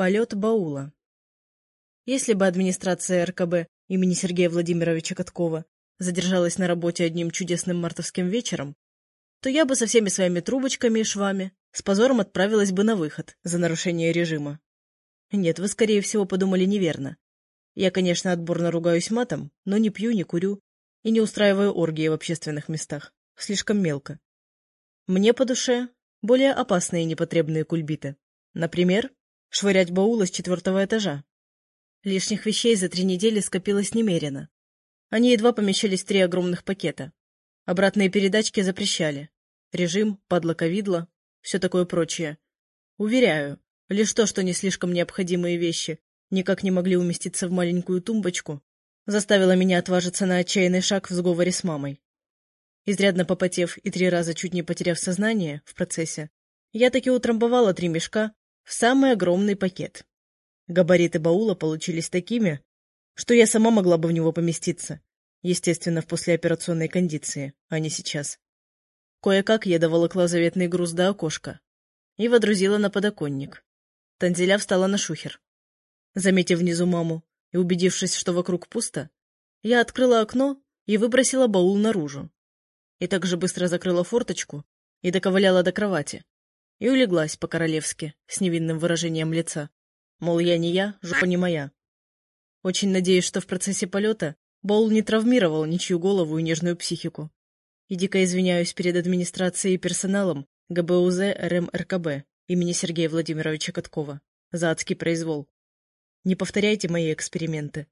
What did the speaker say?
Полет баула. Если бы администрация РКБ имени Сергея Владимировича Каткова задержалась на работе одним чудесным мартовским вечером, то я бы со всеми своими трубочками и швами с позором отправилась бы на выход за нарушение режима. Нет, вы, скорее всего, подумали неверно. Я, конечно, отборно ругаюсь матом, но не пью, не курю и не устраиваю оргии в общественных местах. Слишком мелко. Мне по душе более опасные и непотребные кульбиты. Например, швырять баулы с четвертого этажа. Лишних вещей за три недели скопилось немерено. Они едва помещались в три огромных пакета. Обратные передачки запрещали. Режим, подлоковидло, все такое прочее. Уверяю, лишь то, что не слишком необходимые вещи никак не могли уместиться в маленькую тумбочку, заставило меня отважиться на отчаянный шаг в сговоре с мамой. Изрядно попотев и три раза чуть не потеряв сознание в процессе, я таки утрамбовала три мешка в самый огромный пакет. Габариты баула получились такими, что я сама могла бы в него поместиться, естественно, в послеоперационной кондиции, а не сейчас. Кое-как я доволокла заветный груз до окошка и водрузила на подоконник. Танзеля встала на шухер. Заметив внизу маму и убедившись, что вокруг пусто, я открыла окно и выбросила баул наружу. И так же быстро закрыла форточку и доковыляла до кровати, и улеглась по-королевски, с невинным выражением лица. Мол, я не я, жопа не моя. Очень надеюсь, что в процессе полета Боул не травмировал ничью голову и нежную психику. И дико извиняюсь перед администрацией и персоналом ГБУЗ РМРКБ имени Сергея Владимировича Каткова за адский произвол. Не повторяйте мои эксперименты.